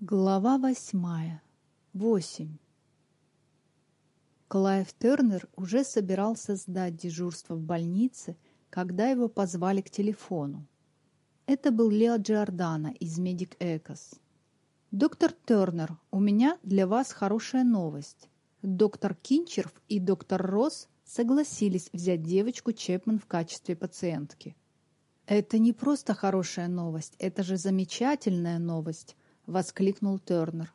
Глава восьмая. Восемь. Клайв Тернер уже собирался сдать дежурство в больнице, когда его позвали к телефону. Это был Лео Джордана из Медик Экос. «Доктор Тернер, у меня для вас хорошая новость. Доктор Кинчерф и доктор Росс согласились взять девочку Чепман в качестве пациентки». «Это не просто хорошая новость, это же замечательная новость», — воскликнул Тернер.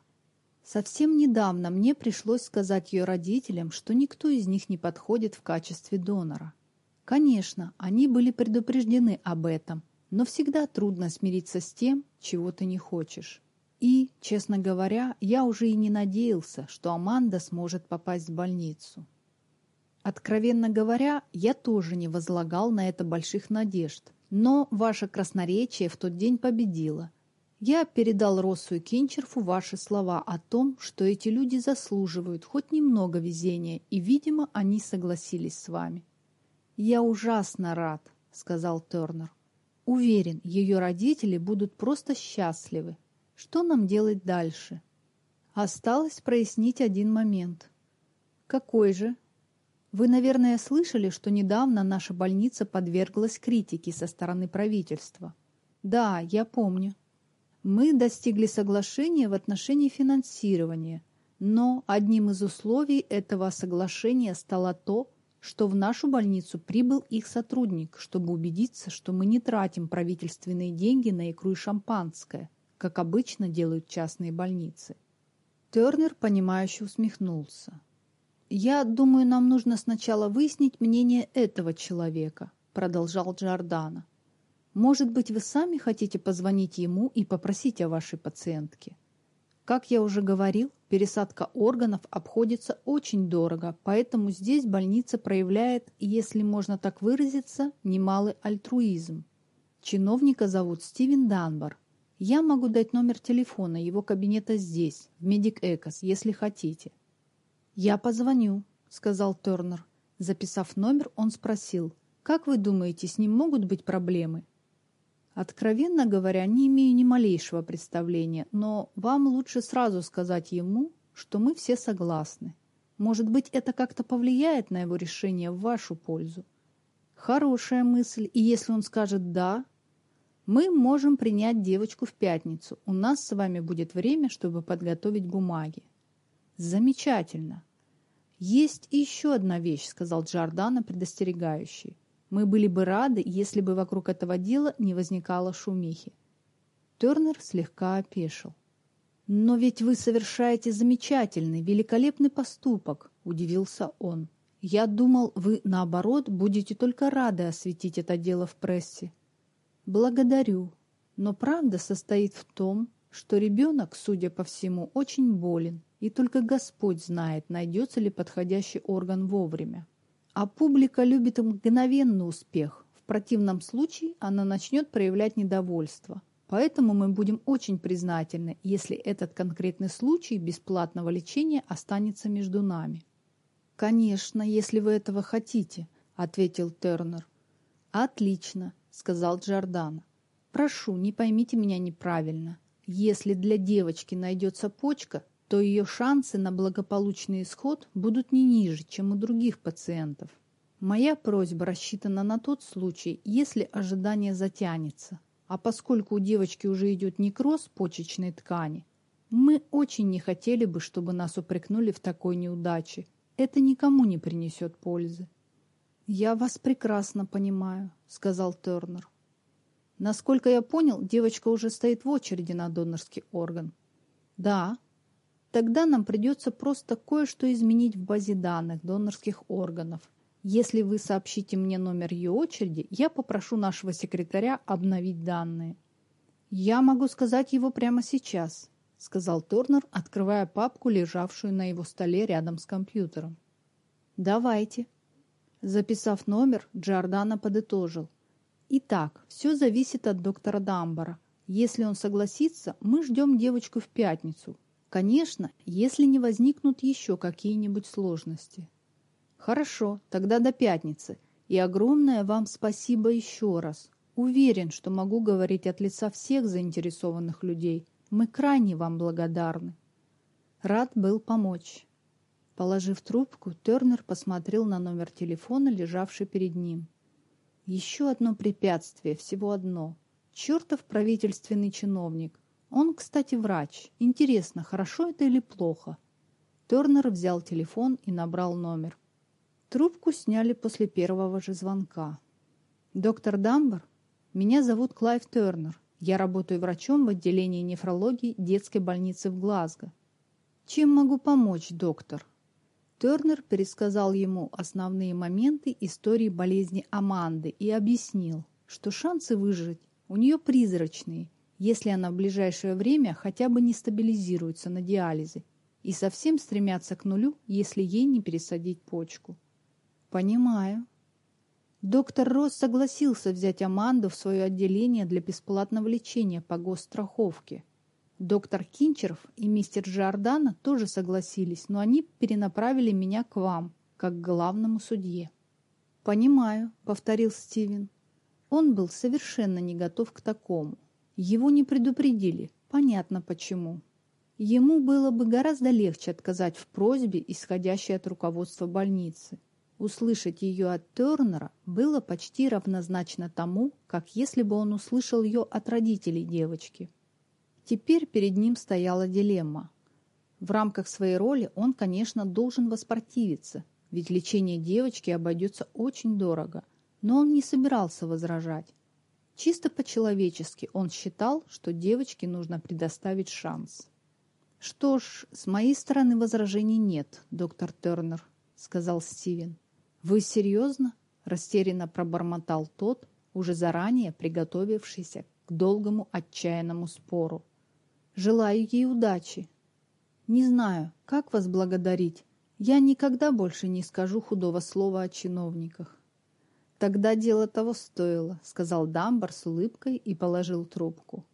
«Совсем недавно мне пришлось сказать ее родителям, что никто из них не подходит в качестве донора. Конечно, они были предупреждены об этом, но всегда трудно смириться с тем, чего ты не хочешь. И, честно говоря, я уже и не надеялся, что Аманда сможет попасть в больницу. Откровенно говоря, я тоже не возлагал на это больших надежд, но ваше красноречие в тот день победило. Я передал Россу и Кинчерфу ваши слова о том, что эти люди заслуживают хоть немного везения, и, видимо, они согласились с вами. «Я ужасно рад», — сказал Тернер. «Уверен, ее родители будут просто счастливы. Что нам делать дальше?» Осталось прояснить один момент. «Какой же?» Вы, наверное, слышали, что недавно наша больница подверглась критике со стороны правительства. Да, я помню. Мы достигли соглашения в отношении финансирования, но одним из условий этого соглашения стало то, что в нашу больницу прибыл их сотрудник, чтобы убедиться, что мы не тратим правительственные деньги на икру и шампанское, как обычно делают частные больницы. Тернер, понимающе усмехнулся. «Я думаю, нам нужно сначала выяснить мнение этого человека», продолжал Джордана. «Может быть, вы сами хотите позвонить ему и попросить о вашей пациентке?» Как я уже говорил, пересадка органов обходится очень дорого, поэтому здесь больница проявляет, если можно так выразиться, немалый альтруизм. Чиновника зовут Стивен Данбар. Я могу дать номер телефона его кабинета здесь, в Медик Экос, если хотите. «Я позвоню», — сказал Тернер. Записав номер, он спросил, «Как вы думаете, с ним могут быть проблемы?» «Откровенно говоря, не имею ни малейшего представления, но вам лучше сразу сказать ему, что мы все согласны. Может быть, это как-то повлияет на его решение в вашу пользу?» «Хорошая мысль, и если он скажет «да», мы можем принять девочку в пятницу. У нас с вами будет время, чтобы подготовить бумаги. Замечательно. «Есть еще одна вещь», — сказал Джордана предостерегающий. «Мы были бы рады, если бы вокруг этого дела не возникало шумихи». Тернер слегка опешил. «Но ведь вы совершаете замечательный, великолепный поступок», — удивился он. «Я думал, вы, наоборот, будете только рады осветить это дело в прессе». «Благодарю. Но правда состоит в том, что ребенок, судя по всему, очень болен и только Господь знает, найдется ли подходящий орган вовремя. А публика любит мгновенный успех. В противном случае она начнет проявлять недовольство. Поэтому мы будем очень признательны, если этот конкретный случай бесплатного лечения останется между нами. «Конечно, если вы этого хотите», — ответил Тернер. «Отлично», — сказал Джордана. «Прошу, не поймите меня неправильно. Если для девочки найдется почка, то ее шансы на благополучный исход будут не ниже, чем у других пациентов. Моя просьба рассчитана на тот случай, если ожидание затянется. А поскольку у девочки уже идет некроз почечной ткани, мы очень не хотели бы, чтобы нас упрекнули в такой неудаче. Это никому не принесет пользы. «Я вас прекрасно понимаю», — сказал Тернер. «Насколько я понял, девочка уже стоит в очереди на донорский орган». «Да», Тогда нам придется просто кое-что изменить в базе данных донорских органов. Если вы сообщите мне номер ее очереди, я попрошу нашего секретаря обновить данные. Я могу сказать его прямо сейчас, сказал Торнер, открывая папку, лежавшую на его столе рядом с компьютером. Давайте. Записав номер, Джордана подытожил. Итак, все зависит от доктора Дамбара. Если он согласится, мы ждем девочку в пятницу, Конечно, если не возникнут еще какие-нибудь сложности. Хорошо, тогда до пятницы. И огромное вам спасибо еще раз. Уверен, что могу говорить от лица всех заинтересованных людей. Мы крайне вам благодарны. Рад был помочь. Положив трубку, Тернер посмотрел на номер телефона, лежавший перед ним. Еще одно препятствие, всего одно. Чертов правительственный чиновник. Он, кстати, врач. Интересно, хорошо это или плохо? Тернер взял телефон и набрал номер. Трубку сняли после первого же звонка. «Доктор Дамбер, меня зовут Клайв Тернер. Я работаю врачом в отделении нефрологии детской больницы в Глазго. Чем могу помочь, доктор?» Тернер пересказал ему основные моменты истории болезни Аманды и объяснил, что шансы выжить у нее призрачные, если она в ближайшее время хотя бы не стабилизируется на диализе и совсем стремятся к нулю, если ей не пересадить почку. Понимаю. Доктор Росс согласился взять Аманду в свое отделение для бесплатного лечения по госстраховке. Доктор Кинчеров и мистер Джордана тоже согласились, но они перенаправили меня к вам, как к главному судье. «Понимаю», — повторил Стивен. Он был совершенно не готов к такому. Его не предупредили. Понятно почему. Ему было бы гораздо легче отказать в просьбе, исходящей от руководства больницы. Услышать ее от Тернера было почти равнозначно тому, как если бы он услышал ее от родителей девочки. Теперь перед ним стояла дилемма. В рамках своей роли он, конечно, должен воспротивиться, ведь лечение девочки обойдется очень дорого – но он не собирался возражать. Чисто по-человечески он считал, что девочке нужно предоставить шанс. «Что ж, с моей стороны возражений нет, доктор Тернер», — сказал Стивен. «Вы серьезно?» — растерянно пробормотал тот, уже заранее приготовившийся к долгому отчаянному спору. «Желаю ей удачи. Не знаю, как вас благодарить. Я никогда больше не скажу худого слова о чиновниках. «Тогда дело того стоило», — сказал Дамбар с улыбкой и положил трубку.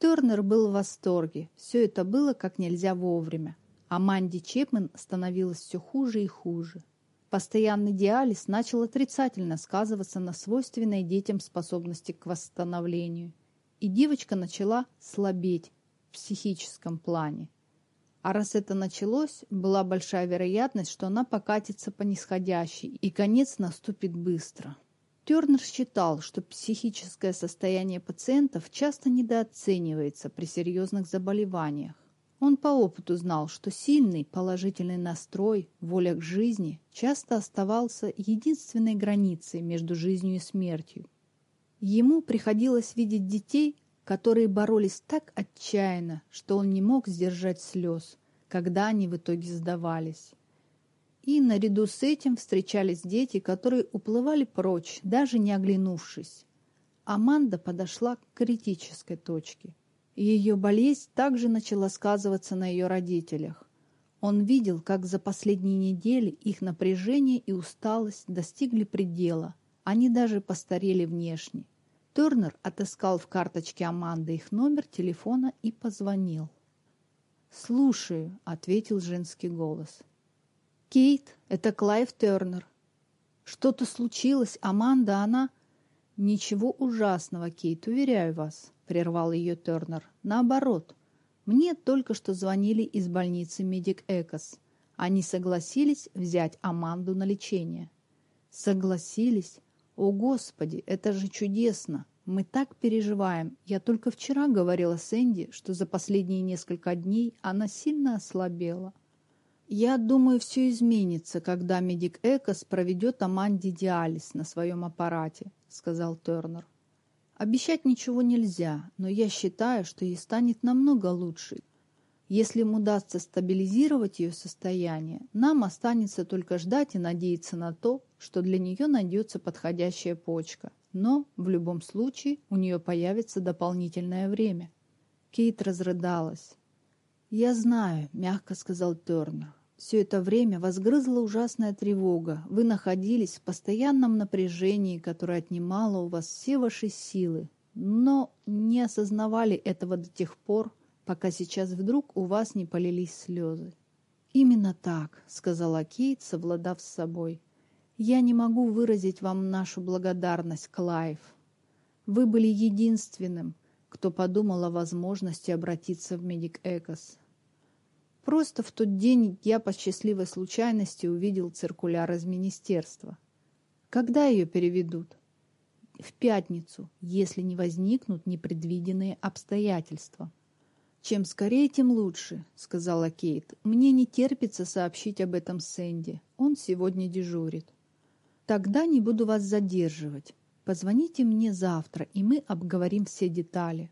Тернер был в восторге. Все это было как нельзя вовремя. А Манди Чепмен становилось все хуже и хуже. Постоянный диализ начал отрицательно сказываться на свойственной детям способности к восстановлению. И девочка начала слабеть в психическом плане. А раз это началось, была большая вероятность, что она покатится по нисходящей, и конец наступит быстро. Тернер считал, что психическое состояние пациентов часто недооценивается при серьезных заболеваниях. Он по опыту знал, что сильный положительный настрой, воля к жизни часто оставался единственной границей между жизнью и смертью. Ему приходилось видеть детей, которые боролись так отчаянно, что он не мог сдержать слез, когда они в итоге сдавались. И наряду с этим встречались дети, которые уплывали прочь, даже не оглянувшись. Аманда подошла к критической точке. Ее болезнь также начала сказываться на ее родителях. Он видел, как за последние недели их напряжение и усталость достигли предела. Они даже постарели внешне. Тернер отыскал в карточке Аманды их номер телефона и позвонил. «Слушаю», — ответил женский голос. «Кейт, это Клайв Тернер. Что-то случилось, Аманда, она...» «Ничего ужасного, Кейт, уверяю вас», — прервал ее Тернер. «Наоборот, мне только что звонили из больницы Медик Экос. Они согласились взять Аманду на лечение». «Согласились? «О, Господи, это же чудесно! Мы так переживаем. Я только вчера говорила с Энди, что за последние несколько дней она сильно ослабела. Я думаю, все изменится, когда медик Экос проведет Аманде диализ на своем аппарате», — сказал Тернер. «Обещать ничего нельзя, но я считаю, что ей станет намного лучше. Если им удастся стабилизировать ее состояние, нам останется только ждать и надеяться на то, что для нее найдется подходящая почка. Но в любом случае у нее появится дополнительное время. Кейт разрыдалась. «Я знаю», — мягко сказал Тернер. «Все это время вас грызла ужасная тревога. Вы находились в постоянном напряжении, которое отнимало у вас все ваши силы, но не осознавали этого до тех пор, пока сейчас вдруг у вас не полились слезы. «Именно так», — сказала Кейт, совладав с собой. «Я не могу выразить вам нашу благодарность, Клайв. Вы были единственным, кто подумал о возможности обратиться в Медик Экос. Просто в тот день я по счастливой случайности увидел циркуляр из министерства. Когда ее переведут? В пятницу, если не возникнут непредвиденные обстоятельства. «Чем скорее, тем лучше», — сказала Кейт. «Мне не терпится сообщить об этом Сэнди. Он сегодня дежурит». «Тогда не буду вас задерживать. Позвоните мне завтра, и мы обговорим все детали».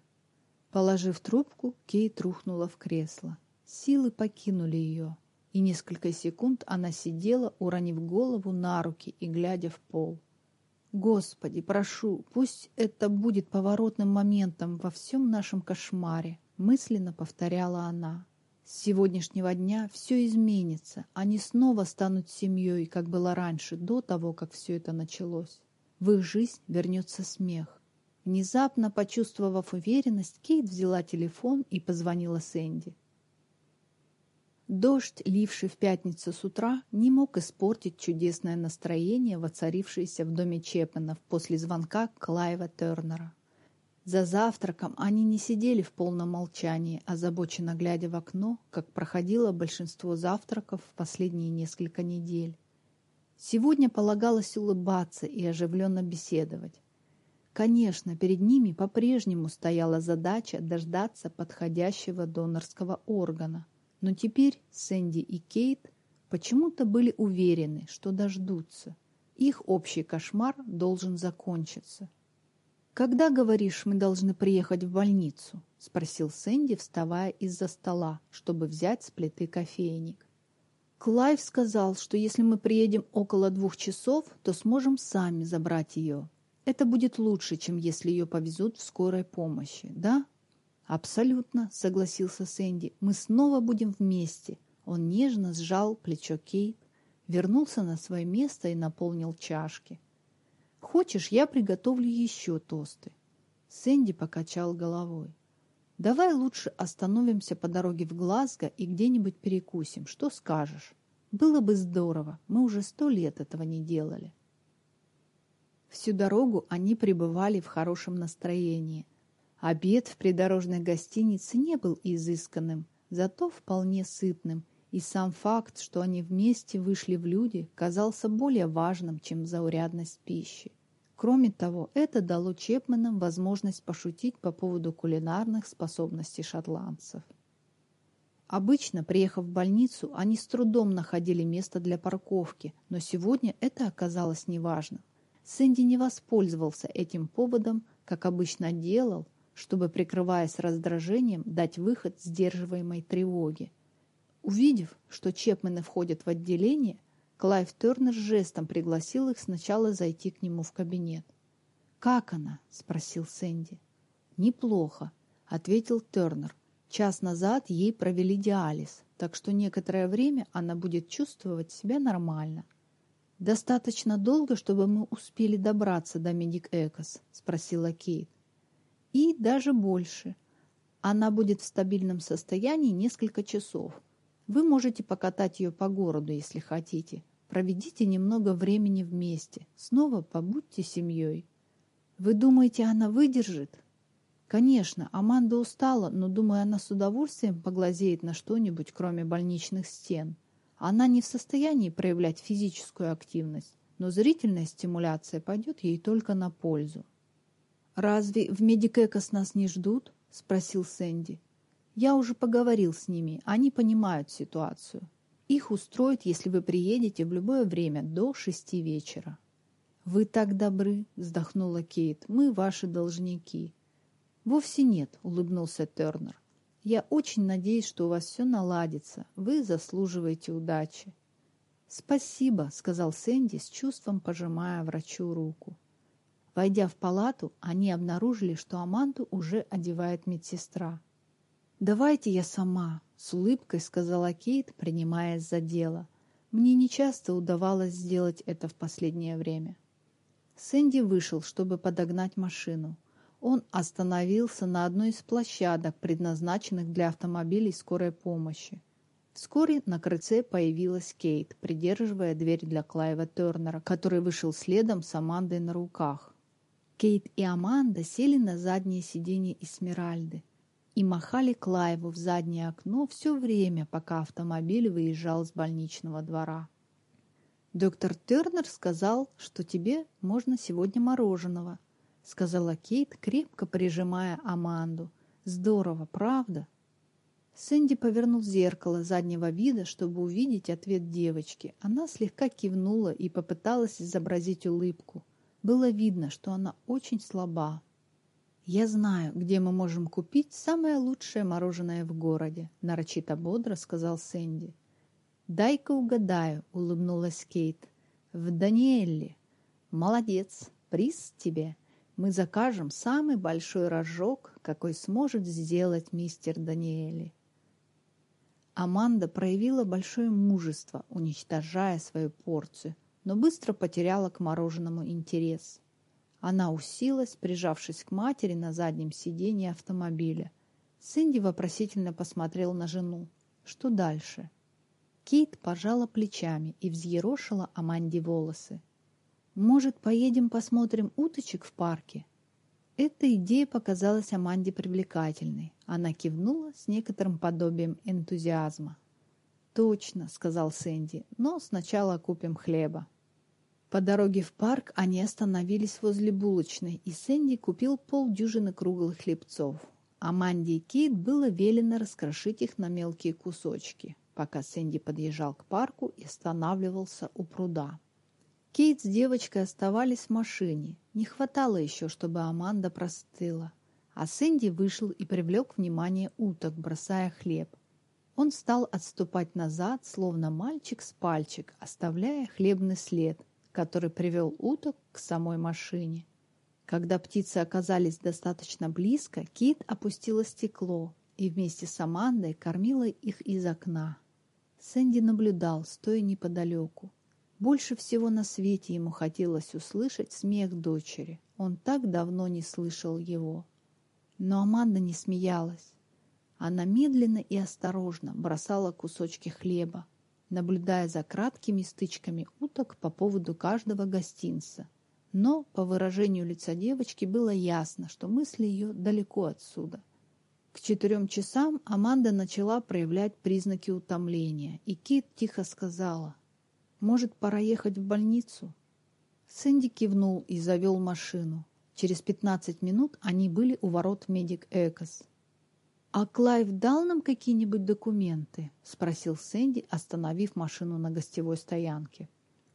Положив трубку, Кейт рухнула в кресло. Силы покинули ее, и несколько секунд она сидела, уронив голову на руки и глядя в пол. «Господи, прошу, пусть это будет поворотным моментом во всем нашем кошмаре», мысленно повторяла она. «С сегодняшнего дня все изменится, они снова станут семьей, как было раньше, до того, как все это началось. В их жизнь вернется смех». Внезапно почувствовав уверенность, Кейт взяла телефон и позвонила Сэнди. Дождь, ливший в пятницу с утра, не мог испортить чудесное настроение, воцарившееся в доме Чепменов после звонка Клайва Тернера. За завтраком они не сидели в полном молчании, озабоченно глядя в окно, как проходило большинство завтраков в последние несколько недель. Сегодня полагалось улыбаться и оживленно беседовать. Конечно, перед ними по-прежнему стояла задача дождаться подходящего донорского органа. Но теперь Сэнди и Кейт почему-то были уверены, что дождутся. Их общий кошмар должен закончиться. «Когда, говоришь, мы должны приехать в больницу?» — спросил Сэнди, вставая из-за стола, чтобы взять с плиты кофейник. Клайв сказал, что если мы приедем около двух часов, то сможем сами забрать ее. Это будет лучше, чем если ее повезут в скорой помощи, да? «Абсолютно», — согласился Сэнди. «Мы снова будем вместе». Он нежно сжал плечо Кейт, вернулся на свое место и наполнил чашки. «Хочешь, я приготовлю еще тосты?» Сэнди покачал головой. «Давай лучше остановимся по дороге в Глазго и где-нибудь перекусим. Что скажешь? Было бы здорово. Мы уже сто лет этого не делали». Всю дорогу они пребывали в хорошем настроении. Обед в придорожной гостинице не был изысканным, зато вполне сытным, и сам факт, что они вместе вышли в люди, казался более важным, чем заурядность пищи. Кроме того, это дало Чепменам возможность пошутить по поводу кулинарных способностей шотландцев. Обычно, приехав в больницу, они с трудом находили место для парковки, но сегодня это оказалось неважным. Сэнди не воспользовался этим поводом, как обычно делал, чтобы, прикрываясь раздражением, дать выход сдерживаемой тревоге. Увидев, что Чепмены входят в отделение, Клайв Тернер жестом пригласил их сначала зайти к нему в кабинет. «Как она?» — спросил Сэнди. «Неплохо», — ответил Тернер. «Час назад ей провели диализ, так что некоторое время она будет чувствовать себя нормально». «Достаточно долго, чтобы мы успели добраться до Медик Экос?» — спросила Кейт и даже больше. Она будет в стабильном состоянии несколько часов. Вы можете покатать ее по городу, если хотите. Проведите немного времени вместе. Снова побудьте семьей. Вы думаете, она выдержит? Конечно, Аманда устала, но, думаю, она с удовольствием поглазеет на что-нибудь, кроме больничных стен. Она не в состоянии проявлять физическую активность, но зрительная стимуляция пойдет ей только на пользу. «Разве в Медик Экос нас не ждут?» — спросил Сэнди. «Я уже поговорил с ними, они понимают ситуацию. Их устроит, если вы приедете в любое время до шести вечера». «Вы так добры», — вздохнула Кейт, — «мы ваши должники». «Вовсе нет», — улыбнулся Тернер. «Я очень надеюсь, что у вас все наладится. Вы заслуживаете удачи». «Спасибо», — сказал Сэнди с чувством, пожимая врачу руку. Войдя в палату, они обнаружили, что Аманду уже одевает медсестра. «Давайте я сама», — с улыбкой сказала Кейт, принимаясь за дело. «Мне нечасто удавалось сделать это в последнее время». Сэнди вышел, чтобы подогнать машину. Он остановился на одной из площадок, предназначенных для автомобилей скорой помощи. Вскоре на крыльце появилась Кейт, придерживая дверь для Клайва Тернера, который вышел следом с Амандой на руках. Кейт и Аманда сели на заднее сиденье Эсмеральды и махали Клайву в заднее окно все время, пока автомобиль выезжал с больничного двора. «Доктор Тернер сказал, что тебе можно сегодня мороженого», сказала Кейт, крепко прижимая Аманду. «Здорово, правда?» Сэнди повернул зеркало заднего вида, чтобы увидеть ответ девочки. Она слегка кивнула и попыталась изобразить улыбку. Было видно, что она очень слаба. «Я знаю, где мы можем купить самое лучшее мороженое в городе», — нарочито бодро сказал Сэнди. «Дай-ка угадаю», — улыбнулась Кейт. «В Даниэле». «Молодец, приз тебе. Мы закажем самый большой рожок, какой сможет сделать мистер Даниэли». Аманда проявила большое мужество, уничтожая свою порцию, но быстро потеряла к мороженому интерес. Она усилась, прижавшись к матери на заднем сиденье автомобиля. Сэнди вопросительно посмотрел на жену. Что дальше? Кейт пожала плечами и взъерошила Аманде волосы. «Может, поедем посмотрим уточек в парке?» Эта идея показалась Аманде привлекательной. Она кивнула с некоторым подобием энтузиазма. «Точно», — сказал Сэнди, — «но сначала купим хлеба». По дороге в парк они остановились возле булочной, и Сэнди купил полдюжины круглых хлебцов. Аманде и Кейт было велено раскрошить их на мелкие кусочки, пока Сэнди подъезжал к парку и останавливался у пруда. Кейт с девочкой оставались в машине. Не хватало еще, чтобы Аманда простыла. А Сэнди вышел и привлек внимание уток, бросая хлеб. Он стал отступать назад, словно мальчик с пальчик, оставляя хлебный след, который привел уток к самой машине. Когда птицы оказались достаточно близко, Кит опустила стекло и вместе с Амандой кормила их из окна. Сэнди наблюдал, стоя неподалеку. Больше всего на свете ему хотелось услышать смех дочери. Он так давно не слышал его. Но Аманда не смеялась. Она медленно и осторожно бросала кусочки хлеба, наблюдая за краткими стычками уток по поводу каждого гостинца. Но по выражению лица девочки было ясно, что мысли ее далеко отсюда. К четырем часам Аманда начала проявлять признаки утомления, и Кейт тихо сказала, может, пора ехать в больницу?» Сэнди кивнул и завел машину. Через 15 минут они были у ворот Медик Экос. «А Клайв дал нам какие-нибудь документы?» — спросил Сэнди, остановив машину на гостевой стоянке.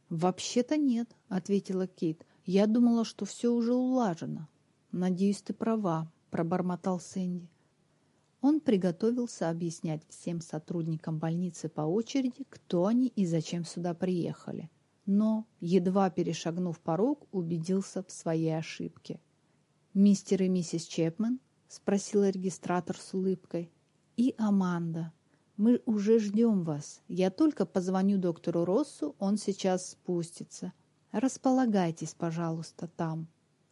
«Вообще-то нет», — ответила Кейт. «Я думала, что все уже улажено». «Надеюсь, ты права», — пробормотал Сэнди. Он приготовился объяснять всем сотрудникам больницы по очереди, кто они и зачем сюда приехали. Но, едва перешагнув порог, убедился в своей ошибке. «Мистер и миссис Чепмен?» — спросила регистратор с улыбкой. «И Аманда. Мы уже ждем вас. Я только позвоню доктору Россу, он сейчас спустится. Располагайтесь, пожалуйста, там».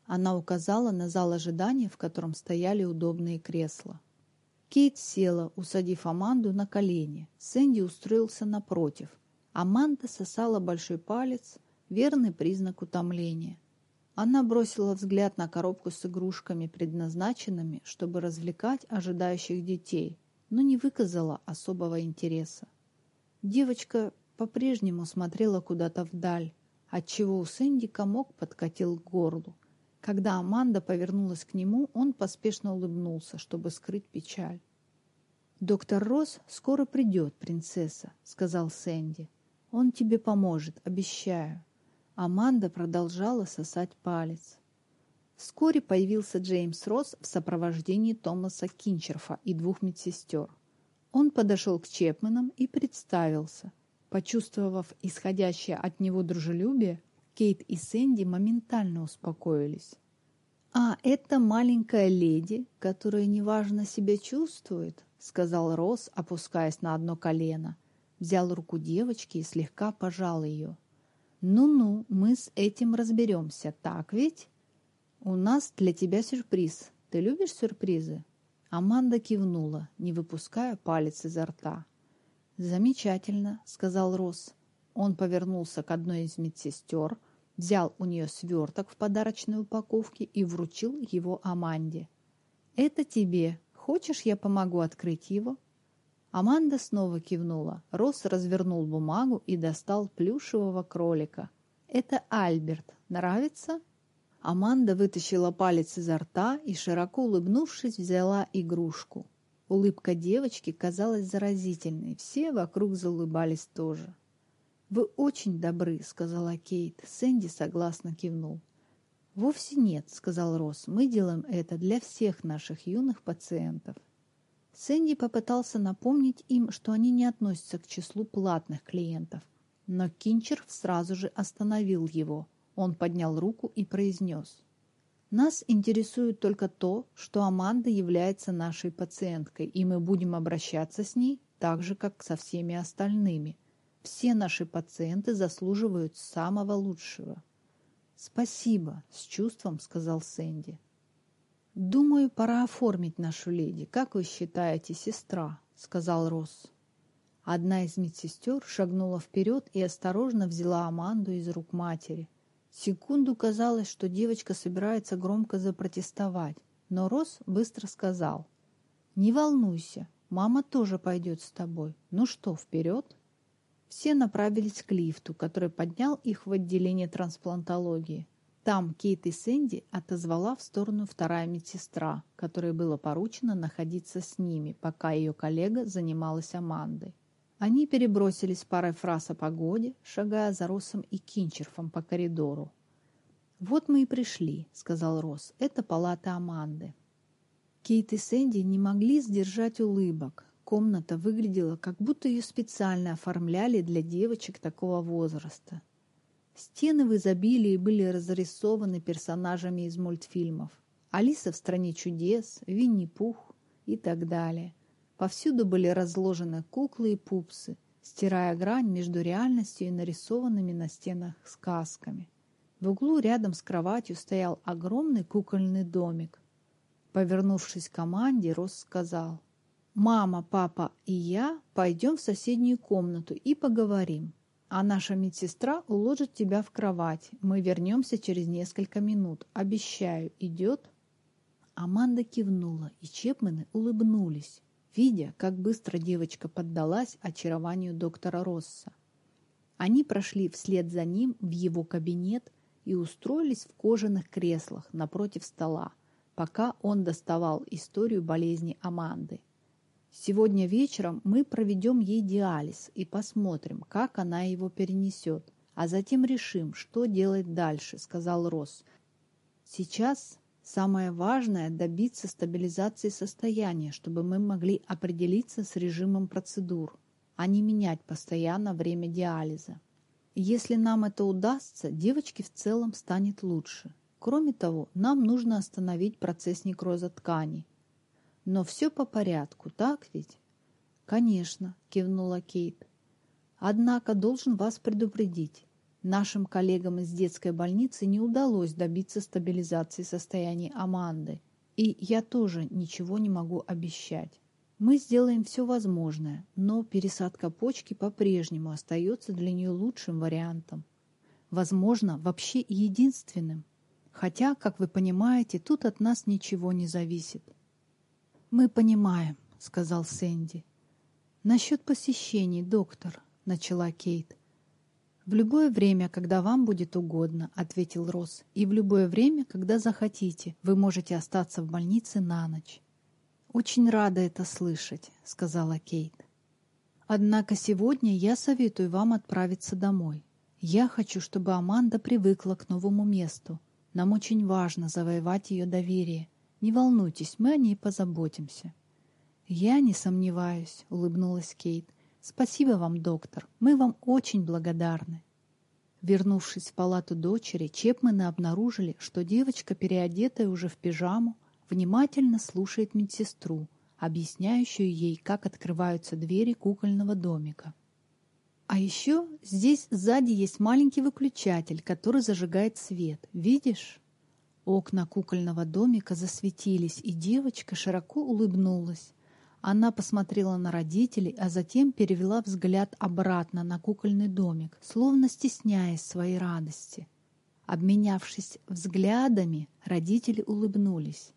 Она указала на зал ожидания, в котором стояли удобные кресла. Кейт села, усадив Аманду на колени. Сэнди устроился напротив. Аманда сосала большой палец, верный признак утомления. Она бросила взгляд на коробку с игрушками, предназначенными, чтобы развлекать ожидающих детей, но не выказала особого интереса. Девочка по-прежнему смотрела куда-то вдаль, отчего у Сэнди комок подкатил к горлу. Когда Аманда повернулась к нему, он поспешно улыбнулся, чтобы скрыть печаль. «Доктор Росс скоро придет, принцесса», — сказал Сэнди. «Он тебе поможет, обещаю». Аманда продолжала сосать палец. Вскоре появился Джеймс Росс в сопровождении Томаса Кинчерфа и двух медсестер. Он подошел к Чепменам и представился. Почувствовав исходящее от него дружелюбие, Кейт и Сэнди моментально успокоились. «А, это маленькая леди, которая неважно себя чувствует», сказал Рос, опускаясь на одно колено. Взял руку девочки и слегка пожал ее. «Ну-ну, мы с этим разберемся, так ведь?» «У нас для тебя сюрприз. Ты любишь сюрпризы?» Аманда кивнула, не выпуская палец изо рта. «Замечательно», — сказал Рос. Он повернулся к одной из медсестер, взял у нее сверток в подарочной упаковке и вручил его Аманде. «Это тебе. Хочешь, я помогу открыть его?» Аманда снова кивнула. Росс развернул бумагу и достал плюшевого кролика. «Это Альберт. Нравится?» Аманда вытащила палец изо рта и, широко улыбнувшись, взяла игрушку. Улыбка девочки казалась заразительной. Все вокруг заулыбались тоже. «Вы очень добры», — сказала Кейт. Сэнди согласно кивнул. «Вовсе нет», — сказал Росс. «Мы делаем это для всех наших юных пациентов». Сэнди попытался напомнить им, что они не относятся к числу платных клиентов. Но Кинчер сразу же остановил его. Он поднял руку и произнес. «Нас интересует только то, что Аманда является нашей пациенткой, и мы будем обращаться с ней так же, как со всеми остальными. Все наши пациенты заслуживают самого лучшего». «Спасибо», — с чувством сказал Сэнди. «Думаю, пора оформить нашу леди. Как вы считаете, сестра?» — сказал Росс. Одна из медсестер шагнула вперед и осторожно взяла Аманду из рук матери. Секунду казалось, что девочка собирается громко запротестовать, но Росс быстро сказал. «Не волнуйся, мама тоже пойдет с тобой. Ну что, вперед?» Все направились к лифту, который поднял их в отделение трансплантологии. Там Кейт и Сэнди отозвала в сторону вторая медсестра, которой было поручено находиться с ними, пока ее коллега занималась Амандой. Они перебросились парой фраз о погоде, шагая за Россом и Кинчерфом по коридору. «Вот мы и пришли», — сказал Росс. «Это палата Аманды». Кейт и Сэнди не могли сдержать улыбок. Комната выглядела, как будто ее специально оформляли для девочек такого возраста. Стены в изобилии были разрисованы персонажами из мультфильмов. Алиса в «Стране чудес», Винни-Пух и так далее. Повсюду были разложены куклы и пупсы, стирая грань между реальностью и нарисованными на стенах сказками. В углу рядом с кроватью стоял огромный кукольный домик. Повернувшись к команде, Рос сказал – Мама, папа и я пойдем в соседнюю комнату и поговорим. А наша медсестра уложит тебя в кровать. Мы вернемся через несколько минут. Обещаю, идет?» Аманда кивнула, и Чепмены улыбнулись, видя, как быстро девочка поддалась очарованию доктора Росса. Они прошли вслед за ним в его кабинет и устроились в кожаных креслах напротив стола, пока он доставал историю болезни Аманды. Сегодня вечером мы проведем ей диализ и посмотрим, как она его перенесет, а затем решим, что делать дальше», — сказал Росс. «Сейчас самое важное — добиться стабилизации состояния, чтобы мы могли определиться с режимом процедур, а не менять постоянно время диализа. Если нам это удастся, девочке в целом станет лучше. Кроме того, нам нужно остановить процесс некроза тканей, но все по порядку, так ведь? Конечно, кивнула Кейт. Однако должен вас предупредить. Нашим коллегам из детской больницы не удалось добиться стабилизации состояния Аманды. И я тоже ничего не могу обещать. Мы сделаем все возможное, но пересадка почки по-прежнему остается для нее лучшим вариантом. Возможно, вообще единственным. Хотя, как вы понимаете, тут от нас ничего не зависит. «Мы понимаем», — сказал Сэнди. «Насчет посещений, доктор», — начала Кейт. «В любое время, когда вам будет угодно», — ответил Росс. «И в любое время, когда захотите, вы можете остаться в больнице на ночь». «Очень рада это слышать», — сказала Кейт. «Однако сегодня я советую вам отправиться домой. Я хочу, чтобы Аманда привыкла к новому месту. Нам очень важно завоевать ее доверие. Не волнуйтесь, мы о ней позаботимся». «Я не сомневаюсь», — улыбнулась Кейт. «Спасибо вам, доктор. Мы вам очень благодарны». Вернувшись в палату дочери, Чепмены обнаружили, что девочка, переодетая уже в пижаму, внимательно слушает медсестру, объясняющую ей, как открываются двери кукольного домика. А еще здесь сзади есть маленький выключатель, который зажигает свет. Видишь? Окна кукольного домика засветились, и девочка широко улыбнулась. Она посмотрела на родителей, а затем перевела взгляд обратно на кукольный домик, словно стесняясь своей радости. Обменявшись взглядами, родители улыбнулись.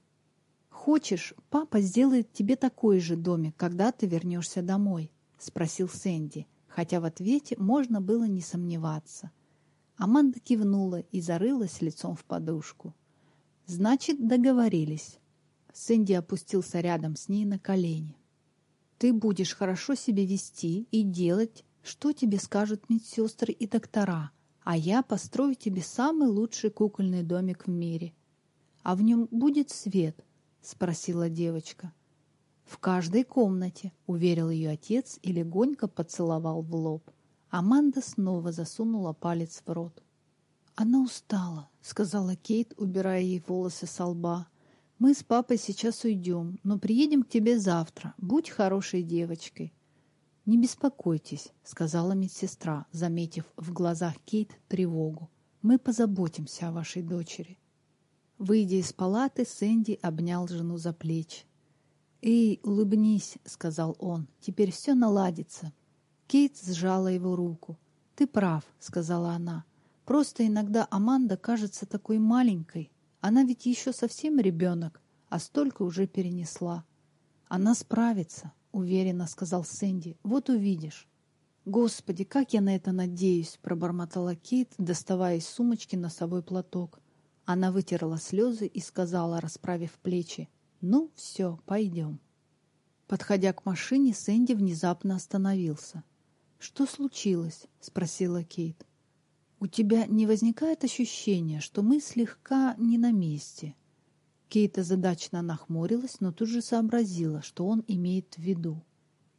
«Хочешь, папа сделает тебе такой же домик, когда ты вернешься домой?» — спросил Сэнди, хотя в ответе можно было не сомневаться. Аманда кивнула и зарылась лицом в подушку. «Значит, договорились». Сэнди опустился рядом с ней на колени. «Ты будешь хорошо себя вести и делать, что тебе скажут медсестры и доктора, а я построю тебе самый лучший кукольный домик в мире. А в нем будет свет?» — спросила девочка. «В каждой комнате», — уверил ее отец и легонько поцеловал в лоб. Аманда снова засунула палец в рот. «Она устала», — сказала Кейт, убирая ей волосы со лба. «Мы с папой сейчас уйдем, но приедем к тебе завтра. Будь хорошей девочкой». «Не беспокойтесь», — сказала медсестра, заметив в глазах Кейт тревогу. «Мы позаботимся о вашей дочери». Выйдя из палаты, Сэнди обнял жену за плечи. «Эй, улыбнись», — сказал он, — «теперь все наладится». Кейт сжала его руку. «Ты прав», — сказала она. «Просто иногда Аманда кажется такой маленькой. Она ведь еще совсем ребенок, а столько уже перенесла». «Она справится», — уверенно сказал Сэнди. «Вот увидишь». «Господи, как я на это надеюсь!» — пробормотала Кейт, доставая из сумочки носовой платок. Она вытерла слезы и сказала, расправив плечи. «Ну, все, пойдем». Подходя к машине, Сэнди внезапно остановился. «Что случилось?» — спросила Кейт. «У тебя не возникает ощущения, что мы слегка не на месте?» Кейт озадачно нахмурилась, но тут же сообразила, что он имеет в виду.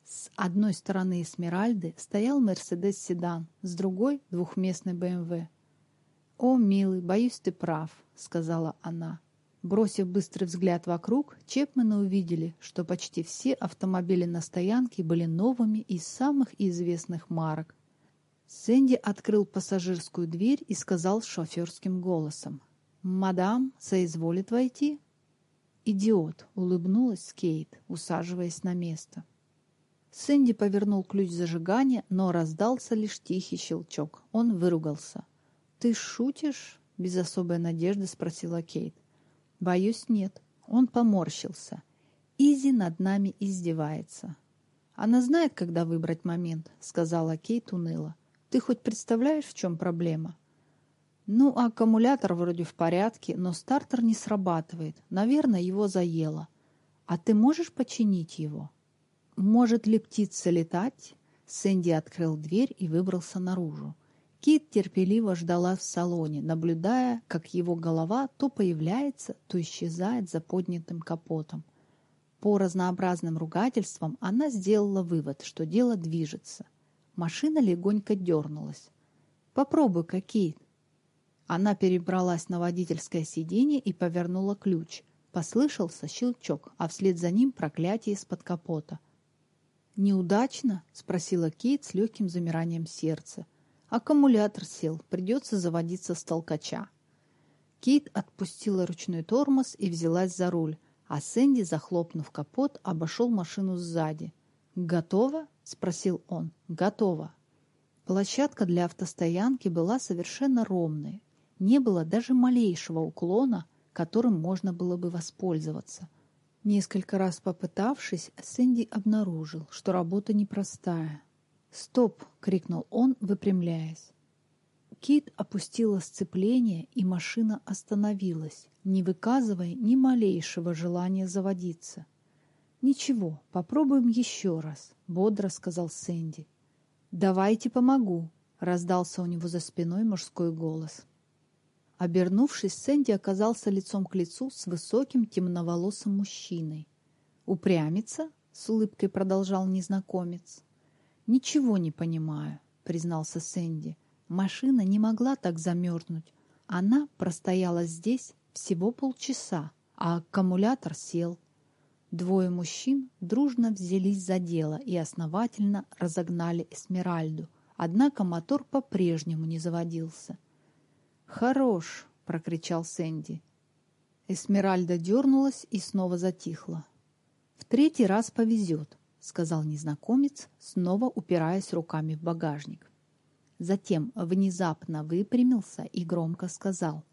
С одной стороны Эсмеральды стоял Мерседес-седан, с другой — двухместный БМВ. «О, милый, боюсь, ты прав», — сказала она. Бросив быстрый взгляд вокруг, Чепмены увидели, что почти все автомобили на стоянке были новыми из самых известных марок. Сэнди открыл пассажирскую дверь и сказал шоферским голосом. «Мадам, соизволит войти?» «Идиот!» — улыбнулась Кейт, усаживаясь на место. Сэнди повернул ключ зажигания, но раздался лишь тихий щелчок. Он выругался. «Ты шутишь?» — без особой надежды спросила Кейт. «Боюсь, нет». Он поморщился. «Изи над нами издевается». «Она знает, когда выбрать момент», — сказала Кейт уныло. «Ты хоть представляешь, в чем проблема?» «Ну, аккумулятор вроде в порядке, но стартер не срабатывает. Наверное, его заело. А ты можешь починить его?» «Может ли птица летать?» Сэнди открыл дверь и выбрался наружу. Кит терпеливо ждала в салоне, наблюдая, как его голова то появляется, то исчезает за поднятым капотом. По разнообразным ругательствам она сделала вывод, что дело движется. Машина легонько дернулась. «Попробуй-ка, Кит!» Она перебралась на водительское сиденье и повернула ключ. Послышался щелчок, а вслед за ним проклятие из-под капота. «Неудачно?» — спросила Кейт с легким замиранием сердца. Аккумулятор сел, придется заводиться с толкача. Кит отпустила ручной тормоз и взялась за руль, а Сэнди, захлопнув капот, обошел машину сзади. «Готово?» — спросил он. «Готово». Площадка для автостоянки была совершенно ровной. Не было даже малейшего уклона, которым можно было бы воспользоваться. Несколько раз попытавшись, Сэнди обнаружил, что работа непростая. «Стоп!» — крикнул он, выпрямляясь. Кит опустила сцепление, и машина остановилась, не выказывая ни малейшего желания заводиться. «Ничего, попробуем еще раз», — бодро сказал Сэнди. «Давайте помогу», — раздался у него за спиной мужской голос. Обернувшись, Сэнди оказался лицом к лицу с высоким темноволосым мужчиной. «Упрямится?» — с улыбкой продолжал незнакомец. «Ничего не понимаю», — признался Сэнди. «Машина не могла так замерзнуть. Она простояла здесь всего полчаса, а аккумулятор сел». Двое мужчин дружно взялись за дело и основательно разогнали Эсмеральду, однако мотор по-прежнему не заводился. «Хорош!» — прокричал Сэнди. Эсмеральда дернулась и снова затихла. «В третий раз повезет», — сказал незнакомец, снова упираясь руками в багажник. Затем внезапно выпрямился и громко сказал.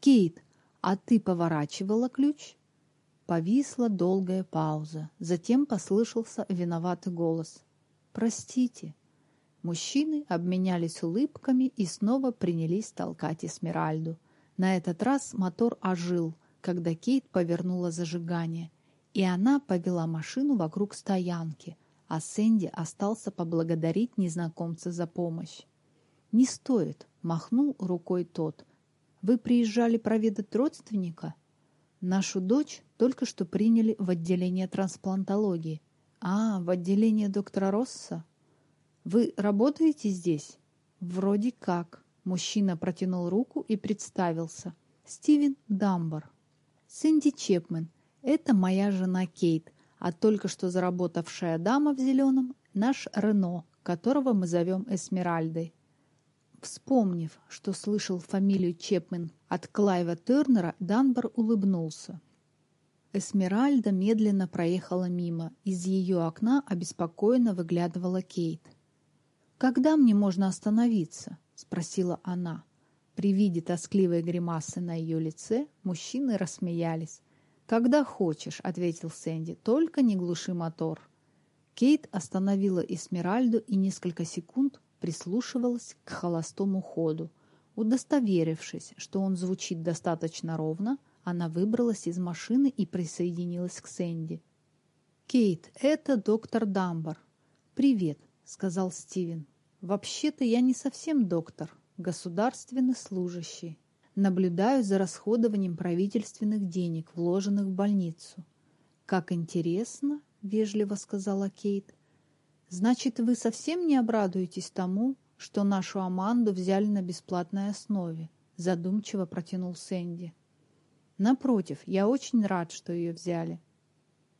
«Кейт, а ты поворачивала ключ?» Повисла долгая пауза. Затем послышался виноватый голос. «Простите». Мужчины обменялись улыбками и снова принялись толкать Эсмеральду. На этот раз мотор ожил, когда Кейт повернула зажигание, и она повела машину вокруг стоянки, а Сэнди остался поблагодарить незнакомца за помощь. «Не стоит», — махнул рукой тот. «Вы приезжали проведать родственника?» «Нашу дочь только что приняли в отделение трансплантологии». «А, в отделение доктора Росса?» «Вы работаете здесь?» «Вроде как». Мужчина протянул руку и представился. «Стивен Дамбар». «Сэнди Чепмен. Это моя жена Кейт, а только что заработавшая дама в зеленом – наш Рено, которого мы зовем Эсмеральдой». Вспомнив, что слышал фамилию Чепмен от Клайва Тернера, Данбар улыбнулся. Эсмеральда медленно проехала мимо. Из ее окна обеспокоенно выглядывала Кейт. «Когда мне можно остановиться?» — спросила она. При виде тоскливой гримасы на ее лице мужчины рассмеялись. «Когда хочешь», — ответил Сэнди, — «только не глуши мотор». Кейт остановила Эсмеральду и несколько секунд прислушивалась к холостому ходу. Удостоверившись, что он звучит достаточно ровно, она выбралась из машины и присоединилась к Сэнди. «Кейт, это доктор Дамбар. Привет сказал Стивен. «Вообще-то я не совсем доктор, государственный служащий. Наблюдаю за расходованием правительственных денег, вложенных в больницу». «Как интересно», — вежливо сказала Кейт. «Значит, вы совсем не обрадуетесь тому, что нашу Аманду взяли на бесплатной основе?» Задумчиво протянул Сэнди. «Напротив, я очень рад, что ее взяли.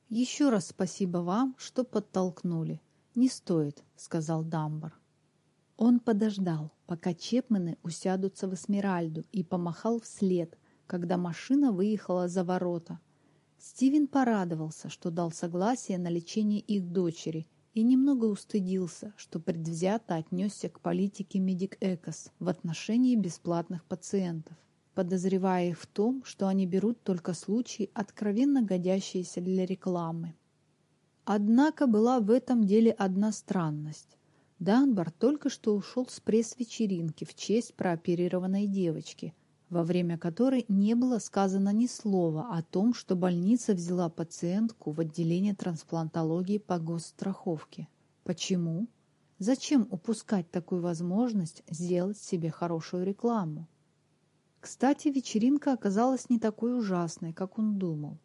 Еще раз спасибо вам, что подтолкнули. «Не стоит», — сказал Дамбар. Он подождал, пока Чепмены усядутся в Эсмеральду, и помахал вслед, когда машина выехала за ворота. Стивен порадовался, что дал согласие на лечение их дочери, и немного устыдился, что предвзято отнесся к политике Медик Экос в отношении бесплатных пациентов, подозревая их в том, что они берут только случаи, откровенно годящиеся для рекламы. Однако была в этом деле одна странность. Данбар только что ушел с пресс-вечеринки в честь прооперированной девочки, во время которой не было сказано ни слова о том, что больница взяла пациентку в отделение трансплантологии по госстраховке. Почему? Зачем упускать такую возможность сделать себе хорошую рекламу? Кстати, вечеринка оказалась не такой ужасной, как он думал.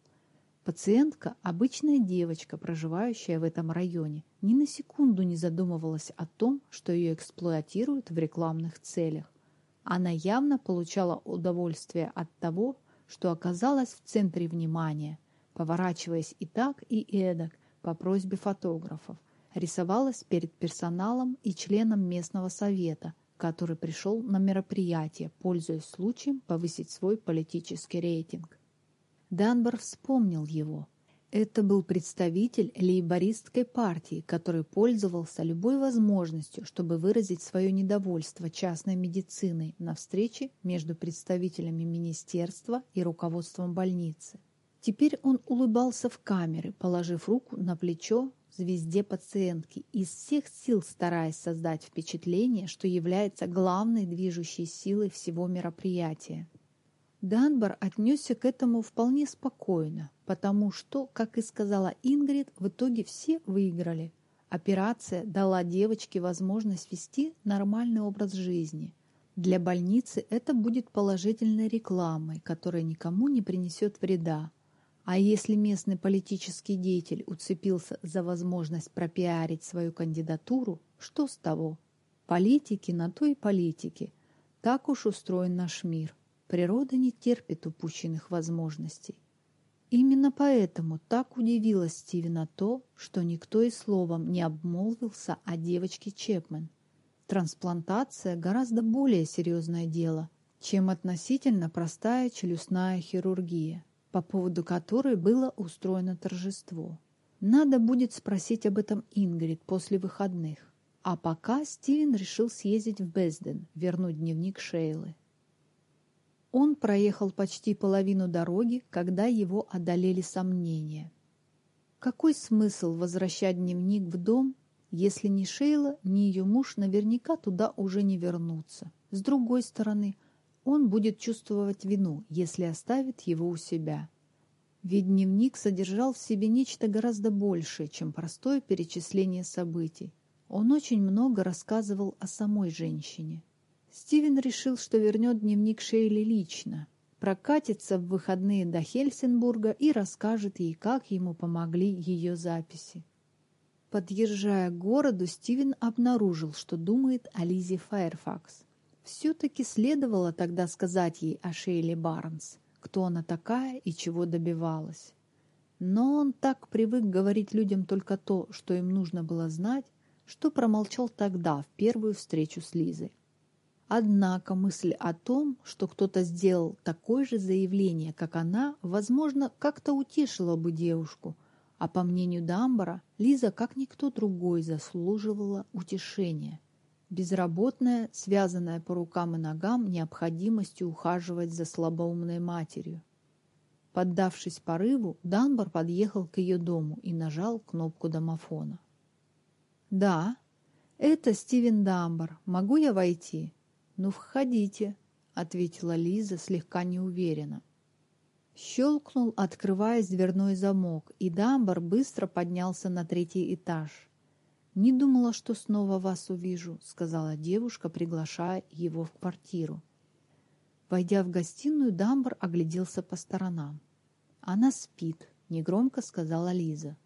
Пациентка, обычная девочка, проживающая в этом районе, ни на секунду не задумывалась о том, что ее эксплуатируют в рекламных целях. Она явно получала удовольствие от того, что оказалась в центре внимания, поворачиваясь и так, и эдак по просьбе фотографов, рисовалась перед персоналом и членом местного совета, который пришел на мероприятие, пользуясь случаем повысить свой политический рейтинг. Данбар вспомнил его. Это был представитель лейбористской партии, который пользовался любой возможностью, чтобы выразить свое недовольство частной медициной на встрече между представителями министерства и руководством больницы. Теперь он улыбался в камеры, положив руку на плечо звезде пациентки, из всех сил стараясь создать впечатление, что является главной движущей силой всего мероприятия. Данбар отнесся к этому вполне спокойно, потому что, как и сказала Ингрид, в итоге все выиграли. Операция дала девочке возможность вести нормальный образ жизни. Для больницы это будет положительной рекламой, которая никому не принесет вреда. А если местный политический деятель уцепился за возможность пропиарить свою кандидатуру, что с того? Политики на то и политики. Так уж устроен наш мир. Природа не терпит упущенных возможностей. Именно поэтому так удивило Стивена то, что никто и словом не обмолвился о девочке Чепмен. Трансплантация гораздо более серьезное дело, чем относительно простая челюстная хирургия, по поводу которой было устроено торжество. Надо будет спросить об этом Ингрид после выходных. А пока Стивен решил съездить в Безден, вернуть дневник Шейлы. Он проехал почти половину дороги, когда его одолели сомнения. Какой смысл возвращать дневник в дом, если ни Шейла, ни ее муж наверняка туда уже не вернутся? С другой стороны, он будет чувствовать вину, если оставит его у себя. Ведь дневник содержал в себе нечто гораздо большее, чем простое перечисление событий. Он очень много рассказывал о самой женщине. Стивен решил, что вернет дневник Шейли лично, прокатится в выходные до Хельсинбурга и расскажет ей, как ему помогли ее записи. Подъезжая к городу, Стивен обнаружил, что думает о Лизе Файрфакс. Все-таки следовало тогда сказать ей о Шейле Барнс, кто она такая и чего добивалась. Но он так привык говорить людям только то, что им нужно было знать, что промолчал тогда, в первую встречу с Лизой. Однако мысль о том, что кто-то сделал такое же заявление, как она, возможно, как-то утешила бы девушку, а по мнению Дамбара, Лиза, как никто другой, заслуживала утешения. Безработная, связанная по рукам и ногам необходимостью ухаживать за слабоумной матерью. Поддавшись порыву, Дамбар подъехал к ее дому и нажал кнопку домофона. «Да, это Стивен Дамбар. Могу я войти?» «Ну, входите», — ответила Лиза слегка неуверенно. Щелкнул, открываясь дверной замок, и Дамбар быстро поднялся на третий этаж. «Не думала, что снова вас увижу», — сказала девушка, приглашая его в квартиру. Войдя в гостиную, Дамбар огляделся по сторонам. «Она спит», — негромко сказала Лиза.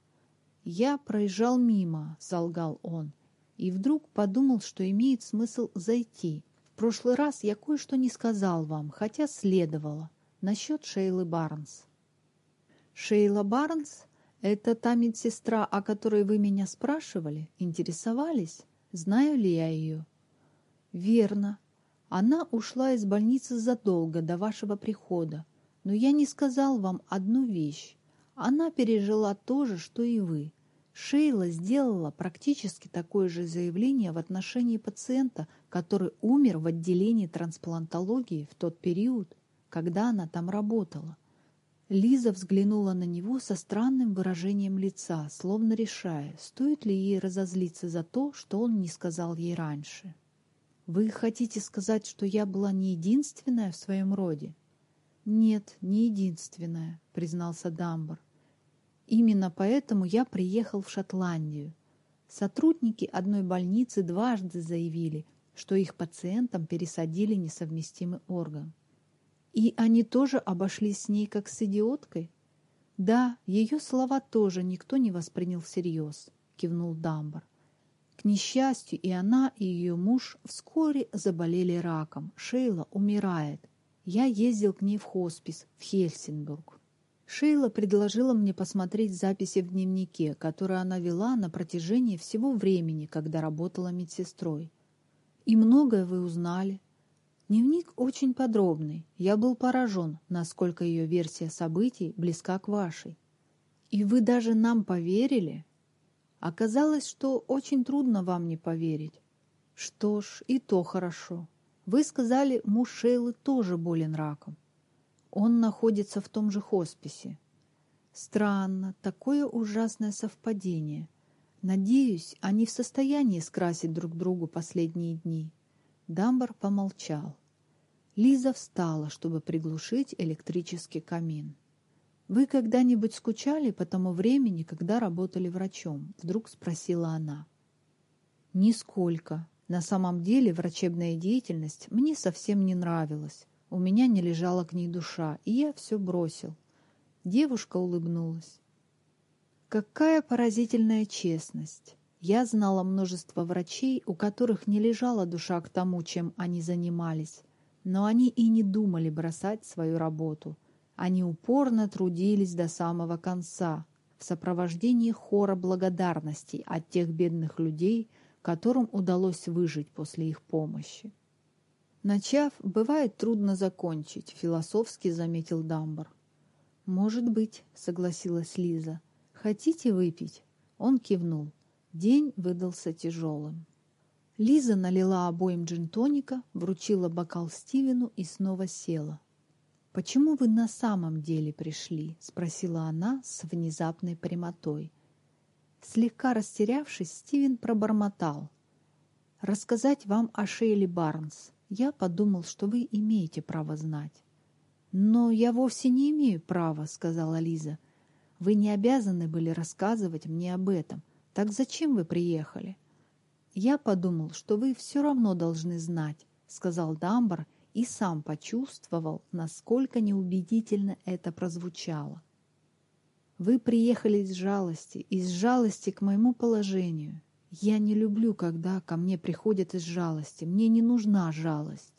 «Я проезжал мимо», — солгал он, и вдруг подумал, что имеет смысл зайти — прошлый раз я кое-что не сказал вам, хотя следовало, насчет Шейлы Барнс. Шейла Барнс — это та медсестра, о которой вы меня спрашивали, интересовались? Знаю ли я ее? Верно. Она ушла из больницы задолго до вашего прихода, но я не сказал вам одну вещь. Она пережила то же, что и вы. Шейла сделала практически такое же заявление в отношении пациента, который умер в отделении трансплантологии в тот период, когда она там работала. Лиза взглянула на него со странным выражением лица, словно решая, стоит ли ей разозлиться за то, что он не сказал ей раньше. «Вы хотите сказать, что я была не единственная в своем роде?» «Нет, не единственная», — признался Дамбар. Именно поэтому я приехал в Шотландию. Сотрудники одной больницы дважды заявили, что их пациентам пересадили несовместимый орган. И они тоже обошлись с ней как с идиоткой? Да, ее слова тоже никто не воспринял всерьез, кивнул Дамбар. К несчастью, и она, и ее муж вскоре заболели раком. Шейла умирает. Я ездил к ней в хоспис в Хельсинбург. Шейла предложила мне посмотреть записи в дневнике, которые она вела на протяжении всего времени, когда работала медсестрой. И многое вы узнали. Дневник очень подробный. Я был поражен, насколько ее версия событий близка к вашей. И вы даже нам поверили? Оказалось, что очень трудно вам не поверить. Что ж, и то хорошо. Вы сказали, муж Шейлы тоже болен раком. Он находится в том же хосписе. Странно, такое ужасное совпадение. Надеюсь, они в состоянии скрасить друг другу последние дни. Дамбар помолчал. Лиза встала, чтобы приглушить электрический камин. «Вы когда-нибудь скучали по тому времени, когда работали врачом?» Вдруг спросила она. «Нисколько. На самом деле врачебная деятельность мне совсем не нравилась. У меня не лежала к ней душа, и я все бросил. Девушка улыбнулась. Какая поразительная честность! Я знала множество врачей, у которых не лежала душа к тому, чем они занимались, но они и не думали бросать свою работу. Они упорно трудились до самого конца, в сопровождении хора благодарностей от тех бедных людей, которым удалось выжить после их помощи. Начав, бывает трудно закончить, философски заметил Дамбар. Может быть, согласилась Лиза. Хотите выпить? Он кивнул. День выдался тяжелым. Лиза налила обоим джин-тоника, вручила бокал Стивену и снова села. «Почему вы на самом деле пришли?» — спросила она с внезапной прямотой. Слегка растерявшись, Стивен пробормотал. «Рассказать вам о Шейли Барнс. Я подумал, что вы имеете право знать». «Но я вовсе не имею права», — сказала Лиза. «Вы не обязаны были рассказывать мне об этом. Так зачем вы приехали?» «Я подумал, что вы все равно должны знать», — сказал Дамбар и сам почувствовал, насколько неубедительно это прозвучало. «Вы приехали из жалости, из жалости к моему положению. Я не люблю, когда ко мне приходят из жалости. Мне не нужна жалость».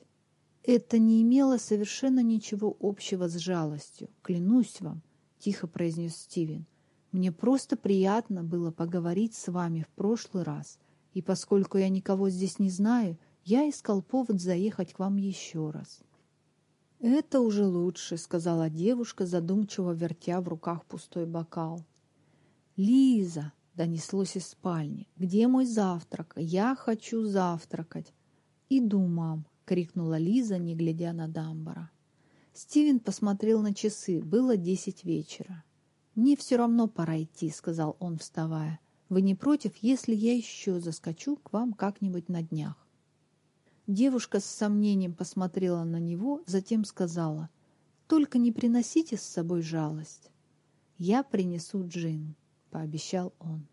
«Это не имело совершенно ничего общего с жалостью, клянусь вам», — тихо произнес Стивен. «Мне просто приятно было поговорить с вами в прошлый раз» и поскольку я никого здесь не знаю, я искал повод заехать к вам еще раз. «Это уже лучше», — сказала девушка, задумчиво вертя в руках пустой бокал. «Лиза!» — донеслось из спальни. «Где мой завтрак? Я хочу завтракать!» «Иду, мам!» — крикнула Лиза, не глядя на Дамбара. Стивен посмотрел на часы. Было десять вечера. «Мне все равно пора идти», — сказал он, вставая. Вы не против, если я еще заскочу к вам как-нибудь на днях?» Девушка с сомнением посмотрела на него, затем сказала, «Только не приносите с собой жалость». «Я принесу джин», — пообещал он.